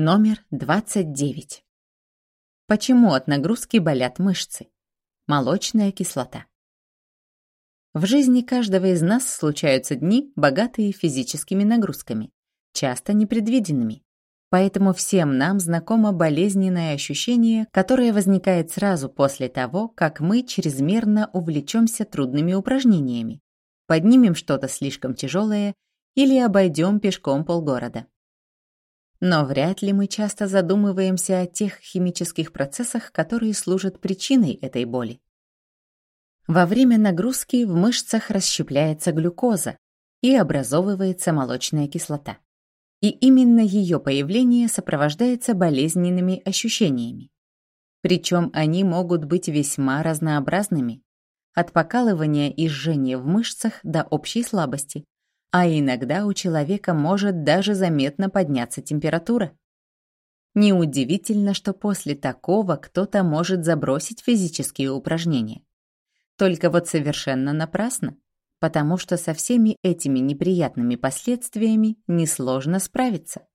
Номер 29. Почему от нагрузки болят мышцы? Молочная кислота. В жизни каждого из нас случаются дни, богатые физическими нагрузками, часто непредвиденными. Поэтому всем нам знакомо болезненное ощущение, которое возникает сразу после того, как мы чрезмерно увлечемся трудными упражнениями, поднимем что-то слишком тяжелое или обойдем пешком полгорода. Но вряд ли мы часто задумываемся о тех химических процессах, которые служат причиной этой боли. Во время нагрузки в мышцах расщепляется глюкоза и образовывается молочная кислота. И именно ее появление сопровождается болезненными ощущениями. Причем они могут быть весьма разнообразными, от покалывания и жжения в мышцах до общей слабости, а иногда у человека может даже заметно подняться температура. Неудивительно, что после такого кто-то может забросить физические упражнения. Только вот совершенно напрасно, потому что со всеми этими неприятными последствиями несложно справиться.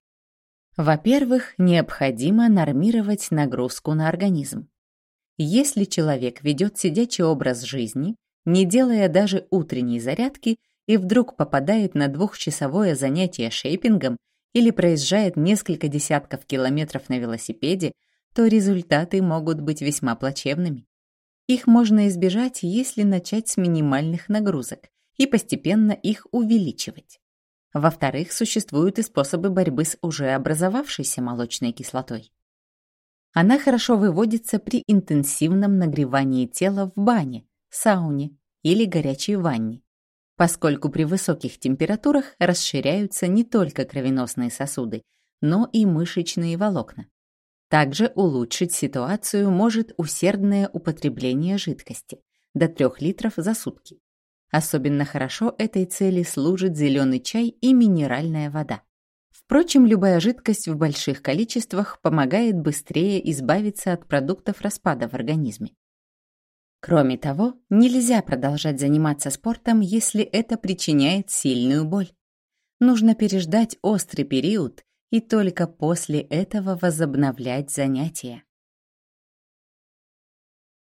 Во-первых, необходимо нормировать нагрузку на организм. Если человек ведет сидячий образ жизни, не делая даже утренней зарядки, и вдруг попадает на двухчасовое занятие шейпингом или проезжает несколько десятков километров на велосипеде, то результаты могут быть весьма плачевными. Их можно избежать, если начать с минимальных нагрузок и постепенно их увеличивать. Во-вторых, существуют и способы борьбы с уже образовавшейся молочной кислотой. Она хорошо выводится при интенсивном нагревании тела в бане, сауне или горячей ванне поскольку при высоких температурах расширяются не только кровеносные сосуды, но и мышечные волокна. Также улучшить ситуацию может усердное употребление жидкости до 3 литров за сутки. Особенно хорошо этой цели служит зеленый чай и минеральная вода. Впрочем, любая жидкость в больших количествах помогает быстрее избавиться от продуктов распада в организме. Кроме того, нельзя продолжать заниматься спортом, если это причиняет сильную боль. Нужно переждать острый период и только после этого возобновлять занятия.